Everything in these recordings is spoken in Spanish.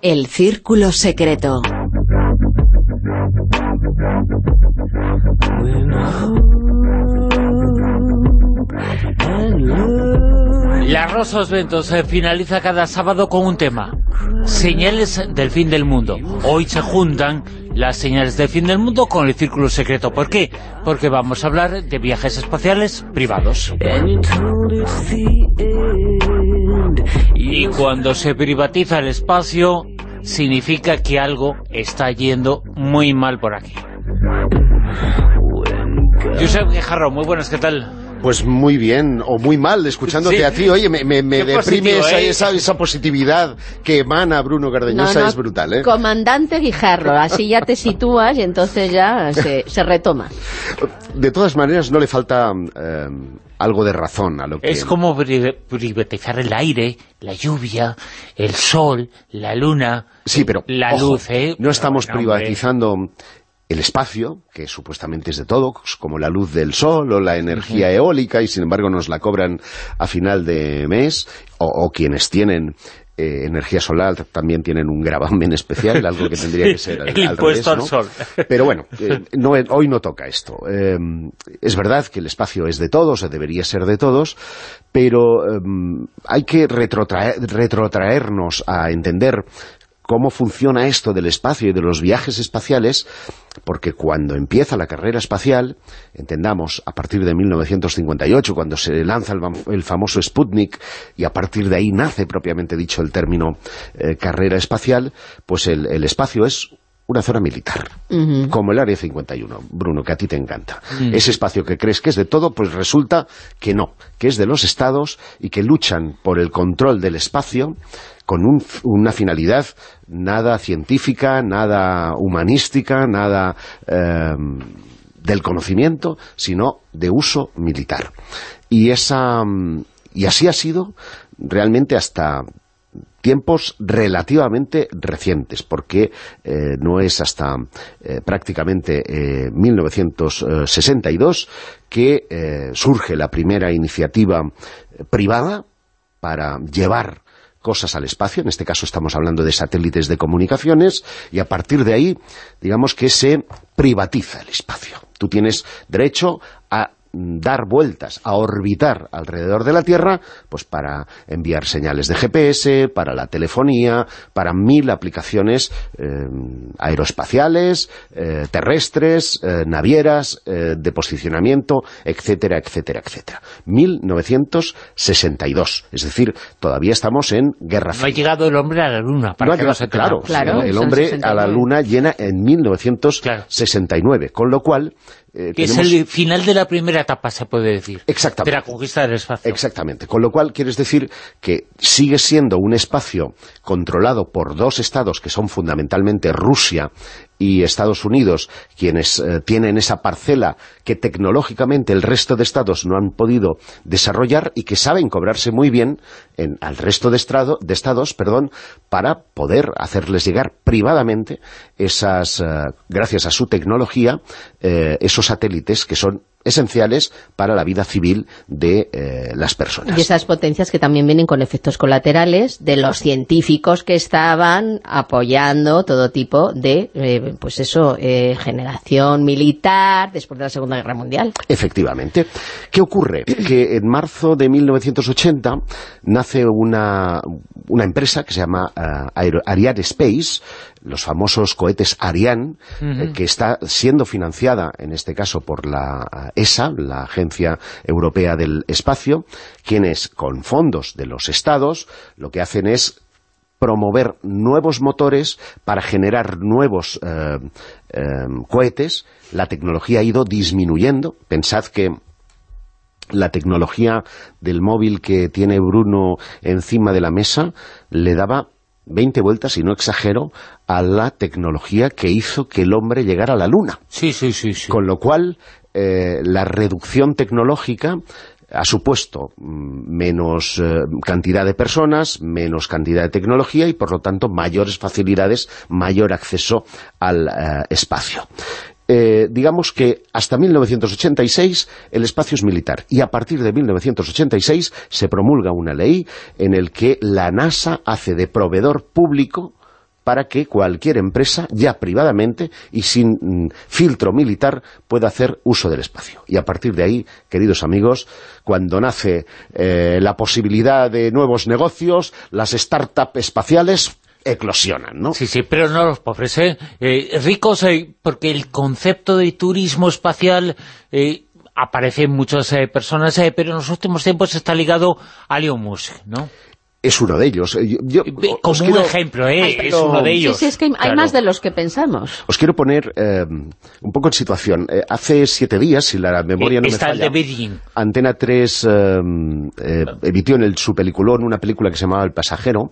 El Círculo Secreto. La Rosa Os Ventos se finaliza cada sábado con un tema. Señales del fin del mundo. Hoy se juntan las señales del fin del mundo con el Círculo Secreto. ¿Por qué? Porque vamos a hablar de viajes espaciales privados. Y cuando se privatiza el espacio, significa que algo está yendo muy mal por aquí. Josep Guijarro, muy buenas, ¿qué tal? Pues muy bien, o muy mal, escuchándote Sí. a ti. Oye, me, me- deprime positivo, esa, ¿eh? esa, esa positividad que emana Bruno Cardeñosa, es brutal, ¿eh? Comandante Guijarro, así ya te sitúas y entonces ya se, se retoma. De todas maneras, no le falta eh, algo de razón a lo que... Es como pri- privatizar el aire, la lluvia, el sol, la luna, Sí, pero la ojo, luz, ¿eh? no estamos hombre. El espacio, que supuestamente es de todos, como la luz del sol o la energía eólica, y sin embargo nos la cobran a final de mes, o, o quienes tienen eh, energía solar también tienen un gravamen especial, algo que tendría que ser al, El al impuesto al sol. Pero bueno, eh, no, hoy no toca esto. Eh, es verdad que el espacio es de todos, o debería ser de todos, pero eh, hay que retrotraer- retrotraernos a entender cómo funciona esto del espacio y de los viajes espaciales, porque cuando empieza la carrera espacial, entendamos, a partir de 1958, cuando se lanza el, fam- el famoso Sputnik, y a partir de ahí nace propiamente dicho el término eh, carrera espacial, pues el, el espacio es una zona militar, como el Área 51, Bruno, que a ti te encanta. Ese espacio que crees que es de todo, pues resulta que no, que es de los estados y que luchan por el control del espacio con un- una finalidad nada científica, nada humanística, nada eh, del conocimiento, sino de uso militar. Y, esa, y así ha sido realmente hasta tiempos relativamente recientes, porque eh, no es hasta eh, prácticamente eh, 1962 que eh, surge la primera iniciativa eh, privada para llevar cosas al espacio, en este caso estamos hablando de satélites de comunicaciones, y a partir de ahí, digamos que se privatiza el espacio. Tú tienes derecho dar vueltas, a orbitar alrededor de la Tierra, pues para enviar señales de GPS, para la telefonía, para mil aplicaciones eh, aeroespaciales, eh, terrestres, eh, navieras, eh, de posicionamiento, etcétera, etcétera, etcétera. 1962, es decir, todavía estamos en Guerra No ha Fría. llegado el hombre a la luna, para No ha que llegado- nos claro. Claro, el hombre a 69. la luna llena en 1969, con lo cual eh, Que es el final de la primera etapa, se puede decir. Exactamente. De la conquista del espacio. Exactamente. Con lo cual, quieres decir que sigue siendo un espacio controlado por dos estados que son fundamentalmente Rusia y Estados Unidos, quienes eh, tienen esa parcela que tecnológicamente el resto de estados no han podido desarrollar y que saben cobrarse muy bien en, al resto de, estados perdón, para poder hacerles llegar privadamente esas, eh, gracias a su tecnología, eh, esos satélites que son esenciales para la vida civil de eh, las personas. Y esas potencias que también vienen con efectos colaterales de los científicos que estaban apoyando todo tipo de, eh, pues eso, eh, generación militar después de la Segunda Guerra Mundial. Efectivamente. ¿Qué ocurre? Que en marzo de 1980 nace una, una empresa que se llama Aero- Ariane Space, los famosos cohetes Ariane, eh, que está siendo financiada, en este caso, por la eh, ESA, la Agencia Europea del Espacio, quienes, con fondos de los estados, lo que hacen es promover nuevos motores para generar nuevos eh, eh, cohetes. La tecnología ha ido disminuyendo. Pensad que la tecnología del móvil que tiene Bruno encima de la mesa le daba 20 vueltas, y no exagero, a la tecnología que hizo que el hombre llegara a la Luna. Sí, sí, sí. sí. Con lo cual, eh, la reducción tecnológica ha supuesto mm, menos eh, cantidad de personas, menos cantidad de tecnología y, por lo tanto, mayores facilidades, mayor acceso al eh, espacio. Eh, digamos que hasta 1986 el espacio es militar y a partir de 1986 se promulga una ley en el que la NASA hace de proveedor público para que cualquier empresa, ya privadamente y sin mm, filtro militar, pueda hacer uso del espacio. Y a partir de ahí, queridos amigos, cuando nace eh, la posibilidad de nuevos negocios, las startups espaciales eclosionan, ¿no? Sí, sí, pero no los pobres, ¿eh? eh ricos, eh, porque el concepto de turismo espacial eh, aparece en muchas personas, pero en los últimos tiempos está ligado a Elon Musk, ¿no? Es uno de ellos. Eh, yo, Como un ejemplo, ¿eh? es uno de ellos. Sí, sí, es que hay más de los que pensamos. Os quiero poner eh, un poco en situación. Eh, hace siete días, si la memoria no me falla... El de Antena 3 emitió en el, su peliculón una película que se llamaba El pasajero,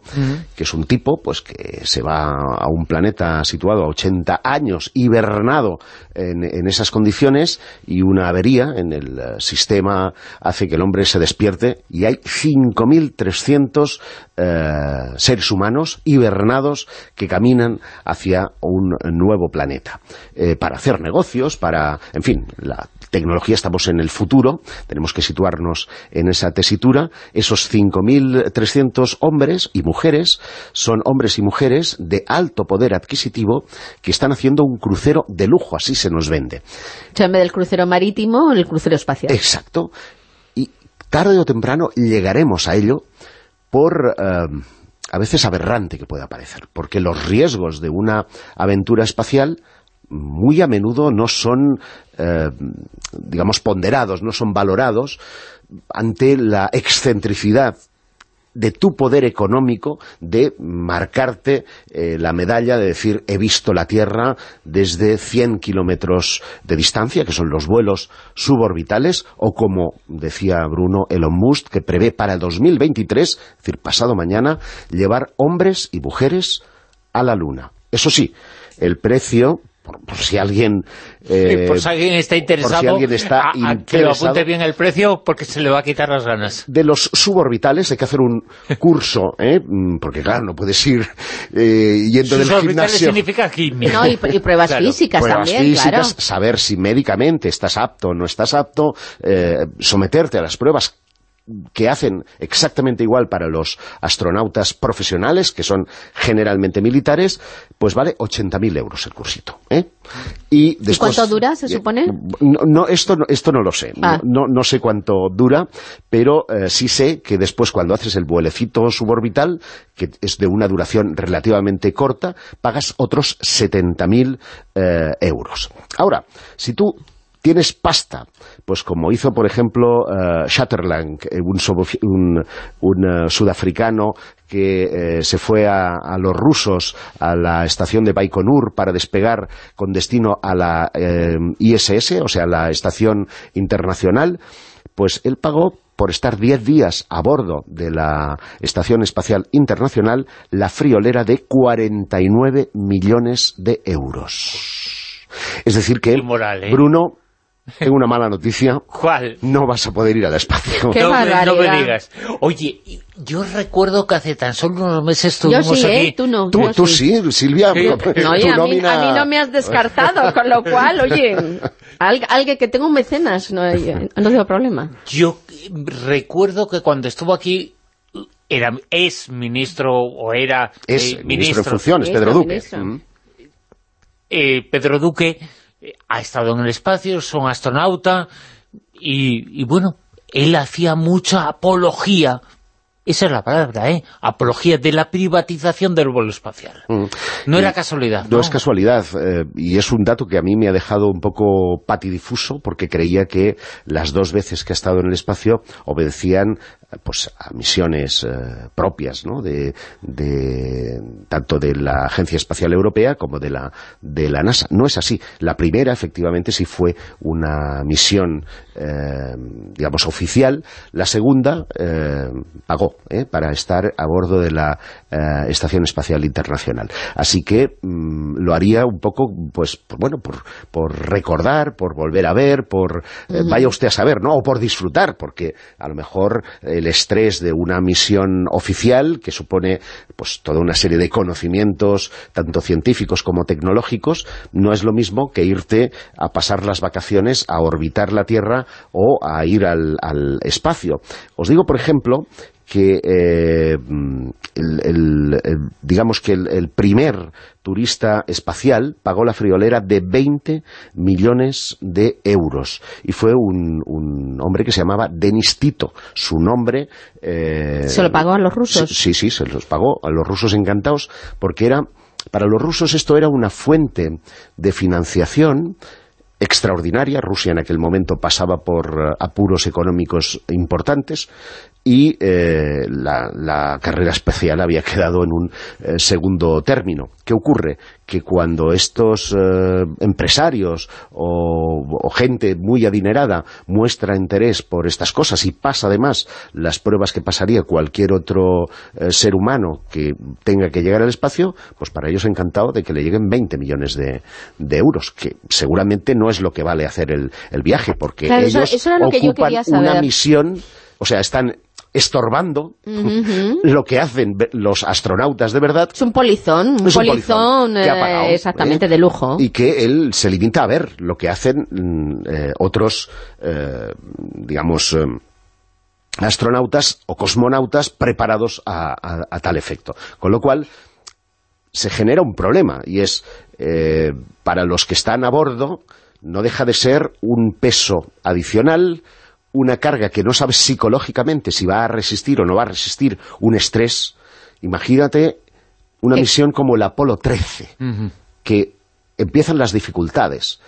que es un tipo pues que se va a un planeta situado a 80 años, hibernado en, esas condiciones, y una avería en el sistema hace que el hombre se despierte, y hay 5.300 eh, seres humanos hibernados que caminan hacia un nuevo planeta. Eh, para hacer negocios, para... En fin, la tecnología estamos en el futuro, tenemos que situarnos en esa tesitura. Esos 5.300 hombres y mujeres son hombres y mujeres de alto poder adquisitivo que están haciendo un crucero de lujo, así se nos vende. en vez del crucero marítimo, el crucero espacial. Exacto. Y tarde o temprano llegaremos a ello por... Eh, a veces aberrante que pueda parecer, porque los riesgos de una aventura espacial muy a menudo no son, eh, digamos, ponderados, no son valorados ante la excentricidad de tu poder económico de marcarte eh, la medalla de decir he visto la Tierra desde 100 kilómetros de distancia, que son los vuelos suborbitales, o como decía Bruno Elon Musk, que prevé para el 2023, es decir, pasado mañana, llevar hombres y mujeres a la Luna. Eso sí, el precio por, si alguien... Eh, por si alguien está interesado, si alguien está que lo apunte bien el precio porque se le va a quitar las ganas. De los suborbitales hay que hacer un curso, ¿eh? Mm, porque claro, no puedes ir eh, yendo del gimnasio... significa química. No, y, pruebas físicas pruebas también, físicas, saber si médicamente estás apto o no estás apto, eh, someterte a las pruebas que hacen exactamente igual para los astronautas profesionales, que son generalmente militares, pues vale 80.000 euros el cursito. ¿eh? Y, cuánto dura, se supone? No, esto, esto no lo sé. Ah. No, no, sé cuánto dura, pero eh, sí sé que después cuando haces el vuelecito suborbital, que es de una duración relativamente corta, pagas otros 70.000 eh, euros. Ahora, si tú tienes pasta, pues como hizo, por ejemplo, uh, un, un, sudafricano que se fue a, a, los rusos a la estación de Baikonur para despegar con destino a la ISS, o sea, la estación internacional, pues él pagó por estar 10 días a bordo de la Estación Espacial Internacional la friolera de 49 millones de euros. Es decir que Bruno tengo una mala noticia. ¿Cuál? No vas a poder ir al espacio. ¡Qué no, no, me digas. Oye, yo recuerdo que hace tan solo unos meses estuvimos yo sí, aquí... ¿eh? Tú no. Tú, sí. Silvia. No, oye, a, mí, no me has descartado, con lo cual, oye, alguien que tengo un mecenas, no, no tengo problema. Yo recuerdo que cuando estuvo aquí era es ministro o era es eh, ministro, de funciones, Pedro Duque. Eh, Pedro Duque ha estado en el espacio, son astronauta, y, y bueno, él hacía mucha apología esa es la palabra, ¿eh? Apología de la privatización del vuelo espacial. Mm. No era casualidad, ¿no? es casualidad, eh, y es un dato que a mí me ha dejado un poco patidifuso, porque creía que las dos veces que ha estado en el espacio obedecían pues a misiones eh, propias, ¿no? De, tanto de la Agencia Espacial Europea como de la, de la NASA. No es así. La primera, efectivamente, sí fue una misión, eh, digamos, oficial. La segunda pagó ¿eh? para estar a bordo de la eh, Estación Espacial Internacional. Así que mm, lo haría un poco, pues, bueno, por, recordar, por volver a ver, por, eh, vaya usted a saber, ¿no? O por disfrutar, porque a lo mejor el estrés de una misión oficial, que supone pues toda una serie de conocimientos, tanto científicos como tecnológicos, no es lo mismo que irte a pasar las vacaciones a orbitar la Tierra o a ir al espacio. Os digo, por ejemplo, que eh, digamos que el, primer turista espacial pagó la friolera de 20 millones de euros y fue un, hombre que se llamaba Denis Tito su nombre eh, ¿se lo pagó a los rusos? sí, sí, se los pagó a los rusos encantados porque era para los rusos esto era una fuente de financiación extraordinaria. Rusia en aquel momento pasaba por eh, apuros económicos importantes y eh, la, carrera especial había quedado en un eh, segundo término. ¿Qué ocurre? Que cuando estos eh, empresarios o, gente muy adinerada muestra interés por estas cosas y pasa además las pruebas que pasaría cualquier otro ser humano que tenga que llegar al espacio, pues para ellos encantado de que le lleguen 20 millones de, euros, que seguramente no es lo que vale hacer el, viaje, porque ellos ocupan una misión o sea, están estorbando lo que hacen los astronautas de verdad. Es un polizón, un, polizón, eh, exactamente ¿eh? de lujo. Y que él se limita a ver lo que hacen mm, eh, otros, digamos astronautas o cosmonautas preparados a, tal efecto. Con lo cual, se genera un problema, y es, para los que están a bordo, no deja de ser un peso adicional, una carga que no sabes psicológicamente si va a resistir o no va a resistir un estrés, imagínate una misión como el Apolo 13, que empiezan las dificultades.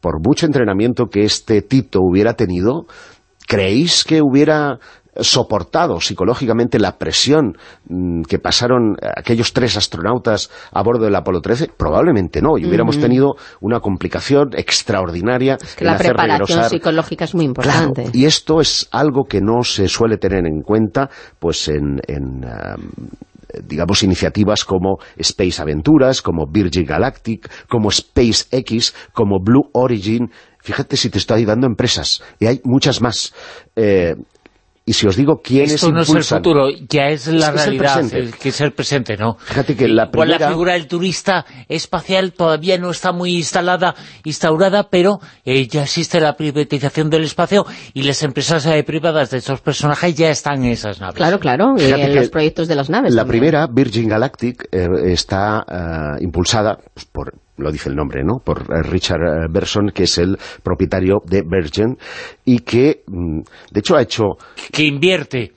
Por mucho entrenamiento que este Tito hubiera tenido, ¿creéis que hubiera soportado psicológicamente la presión mm, que pasaron aquellos tres astronautas a bordo del Apolo 13? Probablemente no, y hubiéramos tenido una complicación extraordinaria es que la preparación psicológica es muy importante. y esto es algo que no se suele tener en cuenta pues en, digamos, iniciativas como Space Aventuras, como Virgin Galactic, como SpaceX, como Blue Origin. Fíjate si te estoy dando empresas, y hay muchas más. Eh, y si os digo quiénes Esto no es el futuro, ya es la realidad, que es el presente, ¿no? Fíjate que la primera... la figura del turista espacial todavía no está muy instalada, instaurada, pero eh, ya existe la privatización del espacio y las empresas eh, privadas de estos personajes ya están en esas naves. Claro, claro, y en los proyectos de las naves. La primera, Virgin Galactic, eh, está impulsada pues, por lo dice el nombre, ¿no? Por eh, Richard eh, Berson, que es el propietario de Virgin, y que, mm, de hecho, ha hecho... Que invierte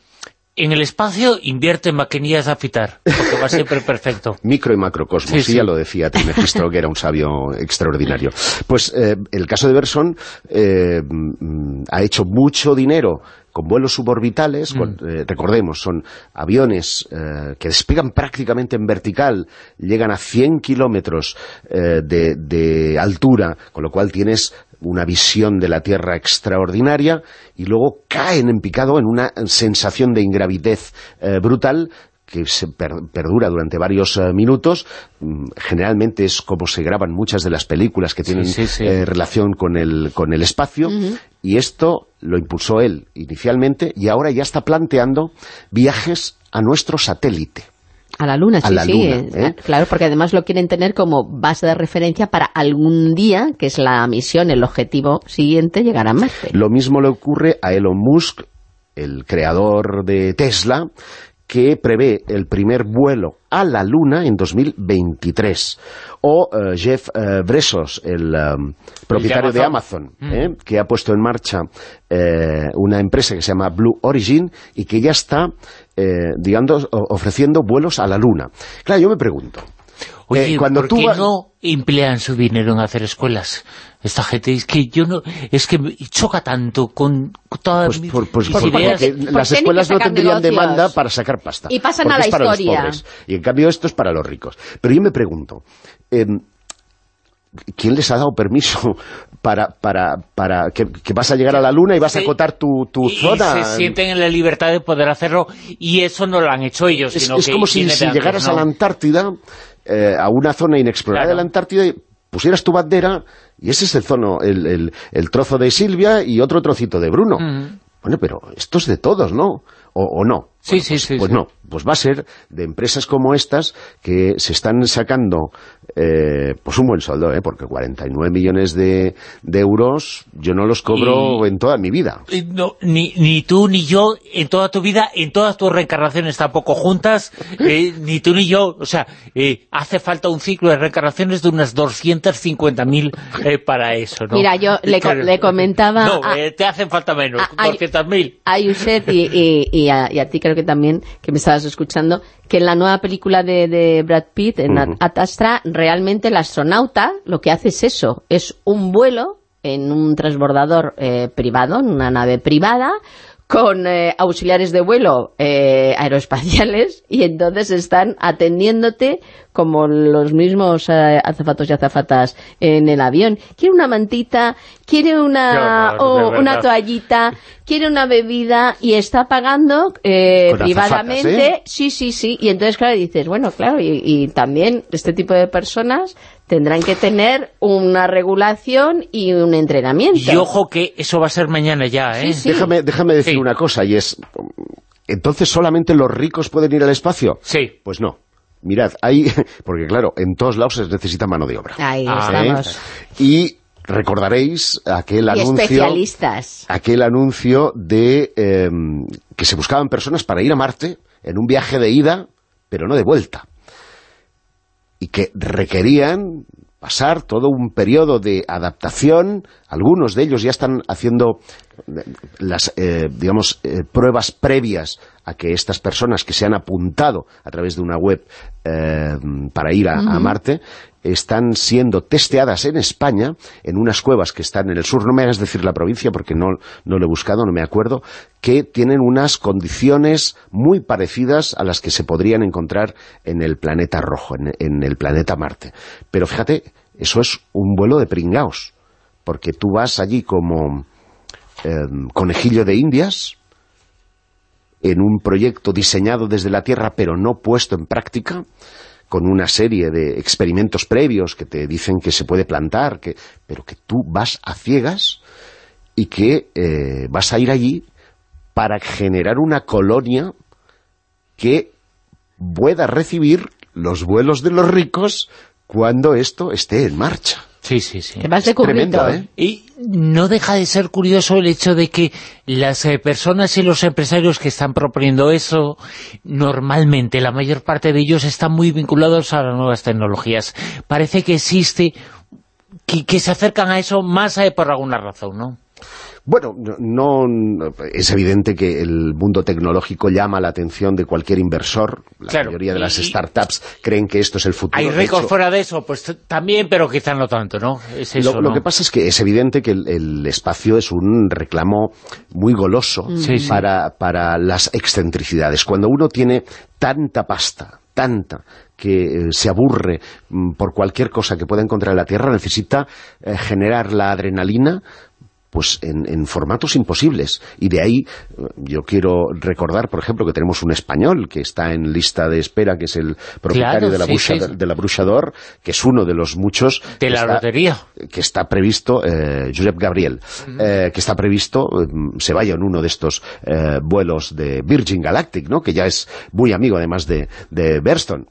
en el espacio invierte en maquinillas de afitar, porque va siempre perfecto. Micro y macrocosmos, sí, ya lo decía Trismegisto, que era un sabio extraordinario. Pues eh, el caso de Berson mm, ha hecho mucho dinero con vuelos suborbitales, mm. eh, recordemos, son aviones eh, que despegan prácticamente en vertical, llegan a 100 kilómetros eh, de, altura, con lo cual tienes una visión de la Tierra extraordinaria y luego caen en picado en una sensación de ingravidez brutal que se perdura durante varios minutos, mm, generalmente es como se graban muchas de las películas que tienen relación con el, con el espacio, y esto lo impulsó él inicialmente y ahora ya está planteando viajes a nuestro satélite. A la Luna, sí, sí. Eh, ¿eh? Claro, porque además lo quieren tener como base de referencia para algún día, que es la misión, el objetivo siguiente, llegar a Marte. Lo mismo le ocurre a Elon Musk, el creador de Tesla, que prevé el primer vuelo a la Luna en 2023. O eh, Jeff eh, Bresos, el um, propietario de Amazon, mm. eh, que ha puesto en marcha una empresa que se llama Blue Origin y que ya está, digamos, ofreciendo vuelos a la Luna. Claro, yo me pregunto, Oye, cuando ¿por qué no emplean su dinero en hacer escuelas? Esta gente, es que yo no, es que choca tanto con todas pues pues mis ideas. las escuelas no tendrían demanda para sacar pasta. Y pasan a la historia. y en cambio esto es para los ricos. Pero yo me pregunto, em, ¿quién les ha dado permiso para, para, para que, vas a llegar a la luna y vas a acotar tu, tu zona? Y se sienten en la libertad de poder hacerlo y eso no lo han hecho ellos. Es, es como si, llegaras a la Antártida eh, a una zona inexplorada de la Antártida y pusieras tu bandera y ese es el, zono, el, el, trozo de Silvia y otro trocito de Bruno. Bueno, pero esto es de todos, ¿no? O, no. Sí, sí, pues, sí. Pues sí. no, pues va a ser de empresas como estas que se están sacando eh, pues un buen sueldo, ¿eh? porque 49 millones de, de euros yo no los cobro Y- en toda mi vida. No, ni, ni tú ni yo en toda tu vida, en todas tus reencarnaciones tampoco juntas, eh, ni tú ni yo, o sea, eh, hace falta un ciclo de reencarnaciones de unas 250.000 eh, para eso, ¿no? Mira, yo le Claro. le comentaba No, a- eh, te hacen falta menos, a- a- 200.000. a Yuset y, y- y a, y a ti creo que también, que me estabas escuchando, que en la nueva película de, de Brad Pitt, en Ujú. Ad Astra, realmente el astronauta lo que hace es eso, es un vuelo en un transbordador eh, privado, en una nave privada, con eh, auxiliares de vuelo eh, aeroespaciales y entonces están atendiéndote como los mismos eh, azafatos y azafatas en el avión. Quiere una mantita, quiere una, horror, o una toallita, quiere una bebida y está pagando eh, privadamente. azafatas, ¿eh? Sí, sí, sí. Y entonces, claro, dices, bueno, claro, y, y también este tipo de personas tendrán que tener una regulación y un entrenamiento. Y ojo que eso va a ser mañana ya, ¿eh? Sí, sí. Déjame, déjame decir Sí. una cosa, y es, ¿entonces solamente los ricos pueden ir al espacio? Sí. Pues no. Mirad, hay, porque claro, en todos lados se necesita mano de obra. Ahí Ah, estamos. ¿eh? Y recordaréis aquel Y anuncio especialistas. aquel anuncio de eh, que se buscaban personas para ir a Marte en un viaje de ida, pero no de vuelta. Y que requerían pasar todo un periodo de adaptación. Algunos de ellos ya están haciendo eh, las, eh, digamos, eh, pruebas previas a que estas personas que se han apuntado a través de una web eh, para ir a, a Marte están siendo testeadas en España, en unas cuevas que están en el sur, no me hagas decir la provincia porque no, no lo he buscado, no me acuerdo, que tienen unas condiciones muy parecidas a las que se podrían encontrar en el planeta rojo, en, en el planeta Marte. Pero fíjate, eso es un vuelo de pringaos, porque tú vas allí como eh, conejillo de indias, en un proyecto diseñado desde la Tierra pero no puesto en práctica, con una serie de experimentos previos que te dicen que se puede plantar, que, pero que tú vas a ciegas y que eh, vas a ir allí para generar una colonia que pueda recibir los vuelos de los ricos cuando esto esté en marcha. Sí, sí, sí. Te vas. ¿eh? Y no deja de ser curioso el hecho de que las eh, personas y los empresarios que están proponiendo eso, normalmente la mayor parte de ellos están muy vinculados a las nuevas tecnologías. Parece que existe, que, que se acercan a eso más eh, por alguna razón, ¿no? Bueno, no, no- es evidente que el mundo tecnológico llama la atención de cualquier inversor. La Claro, mayoría de las startups creen que esto es el futuro. Hay ricos hecho, fuera de eso, pues también, pero quizá no tanto, ¿no? Es eso, lo, que pasa es que es evidente que el, el espacio es un reclamo muy goloso Sí, sí. Para, para las excentricidades. Cuando uno tiene tanta pasta, tanta, que eh, se aburre mm, por cualquier cosa que pueda encontrar en la Tierra, necesita eh, generar la adrenalina pues en, en formatos imposibles. Y de ahí yo quiero recordar, por ejemplo, que tenemos un español que está en lista de espera, que es el propietario Claro, de, la sí, Bruxa- sí. de la Bruixador, que es uno de los muchos... De la está- lotería. que está previsto, eh, Josep Gabriel, eh, que está previsto, eh, se vaya en uno de estos eh, vuelos de Virgin Galactic, ¿no? que ya es muy amigo además de, de Berston.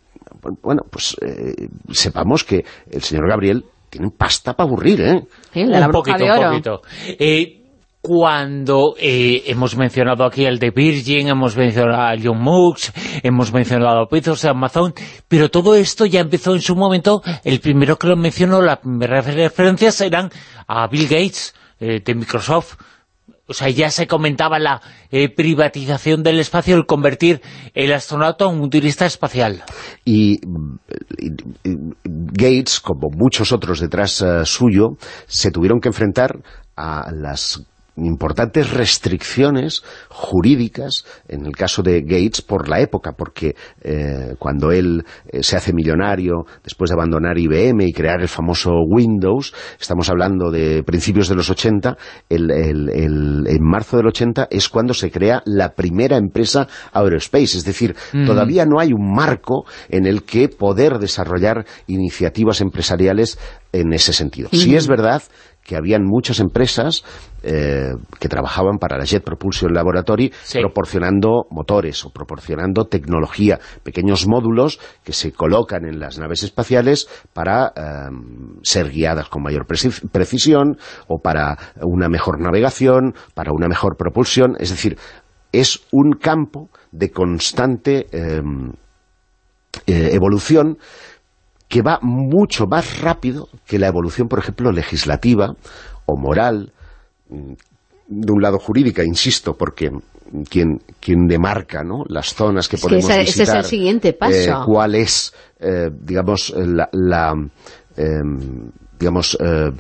Bueno, pues eh, sepamos que el señor Gabriel tiene pasta para aburrir, ¿eh? Sí, la un poquito, de un poquito. Eh, cuando eh, hemos mencionado aquí el de Virgin, hemos mencionado a John Mooks, hemos mencionado a Bezos de Amazon, pero todo esto ya empezó en su momento, el primero que lo mencionó, las primeras referencias eran a Bill Gates, eh, de Microsoft, o sea, ya se comentaba la eh, privatización del espacio, el convertir el astronauta en un turista espacial. y, Gates, como muchos otros detrás eh, suyo, se tuvieron que enfrentar a las importantes restricciones jurídicas en el caso de Gates por la época, porque eh, cuando él eh, se hace millonario después de abandonar IBM y crear el famoso Windows, estamos hablando de principios de los 80, el- el- el- en marzo del 80 es cuando se crea la primera empresa Aerospace, es decir, todavía no hay un marco en el que poder desarrollar iniciativas empresariales en ese sentido. Sí es verdad que habían muchas empresas eh, que trabajaban para la Jet Propulsion Laboratory Sí. proporcionando motores o proporcionando tecnología, pequeños módulos que se colocan en las naves espaciales para eh, ser guiadas con mayor preci- precisión o para una mejor navegación, para una mejor propulsión. Es decir, es un campo de constante eh, eh, evolución que va mucho más rápido que la evolución, por ejemplo, legislativa o moral, mm, de un lado jurídica, insisto, porque quien, quien demarca ¿no? las zonas que Es que podemos esa- ese es el visitar, siguiente paso. eh, cuál es, eh, digamos, la, la, em, digamos, eh,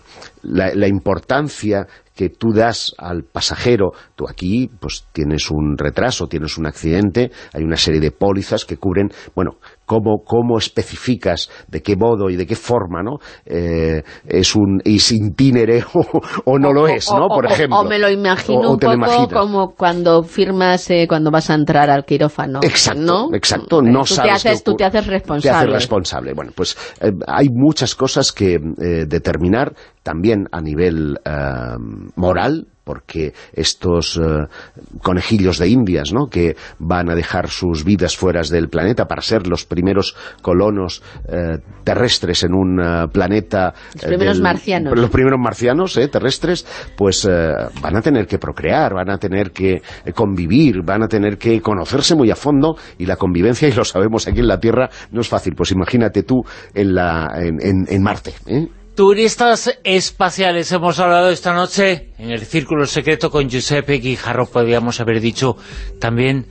la, la importancia que tú das al pasajero, tú aquí pues tienes un retraso, tienes un accidente, hay una serie de pólizas que cubren, bueno, cómo, cómo especificas, de qué modo y de qué forma, ¿no? Eh, es un is intinere o, o no lo es, ¿no? o- Por ejemplo. O, me lo imagino un te poco como cuando firmas, eh, cuando vas a entrar al quirófano. Exacto, ¿no? exacto. No tú, te sabes qué haces, tú te haces responsable. Te haces responsable. Bueno, pues eh, hay muchas cosas que eh, determinar también a nivel eh, moral, porque estos eh, conejillos de indias, ¿no?, que van a dejar sus vidas fuera del planeta para ser los primeros colonos eh, terrestres en un eh, planeta... Los eh, primeros marcianos. Los primeros marcianos, eh, terrestres, pues eh, van a tener que procrear, van a tener que eh, convivir, van a tener que conocerse muy a fondo y la convivencia, y lo sabemos aquí en la Tierra, no es fácil. Pues imagínate tú en, la, en, en- en Marte, ¿eh? Turistas espaciales, hemos hablado esta noche en el Círculo Secreto con Giuseppe Guijarro, podríamos haber dicho también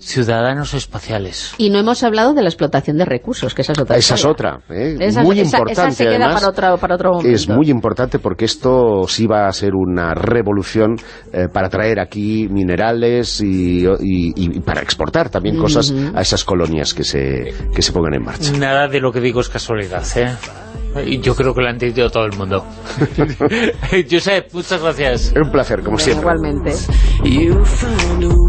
ciudadanos espaciales. Y no hemos hablado de la explotación de recursos, que esa es otra Esa es otra, ¿eh? Esa- muy esa- importante esa se queda además. para otro- para otro momento. Es muy importante porque esto sí va a ser una revolución eh, para traer aquí minerales y, y- y para exportar también cosas a esas colonias que se, que se pongan en marcha. Nada de lo que digo es casualidad, ¿eh? Y Yo creo que lo ha entendido todo el mundo. Josep, muchas gracias. Un placer, como siempre. Igualmente. You found a